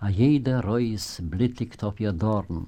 a jeder Reus blittigt auf ihr Dorn,